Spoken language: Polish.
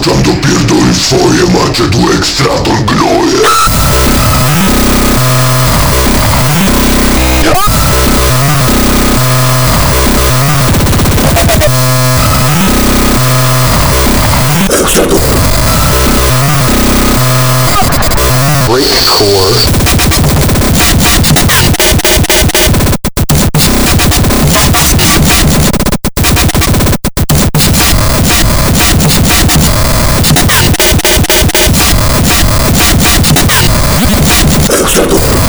tam dopierdoli swoje macie tu ekstraton gnoje Exodus. Break Gracias.